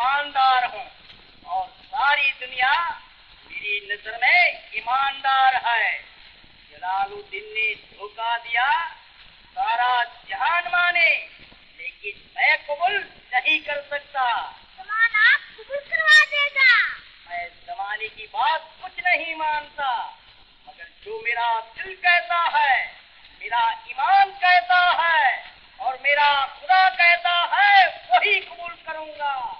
ईमानदार हूँ। और सारी दुनिया मेरी नज़र में ईमानदार है। जलालुद्दीन ने धोखा दिया सारा जहान माने लेकिन मैं कबूल नहीं कर सकता। आप कबूल करवा देगा। मैं जमाने की बात कुछ नहीं मानता मगर जो मेरा दिल कहता है मेरा ईमान कहता है और मेरा खुदा कहता है वही कबूल करूँगा।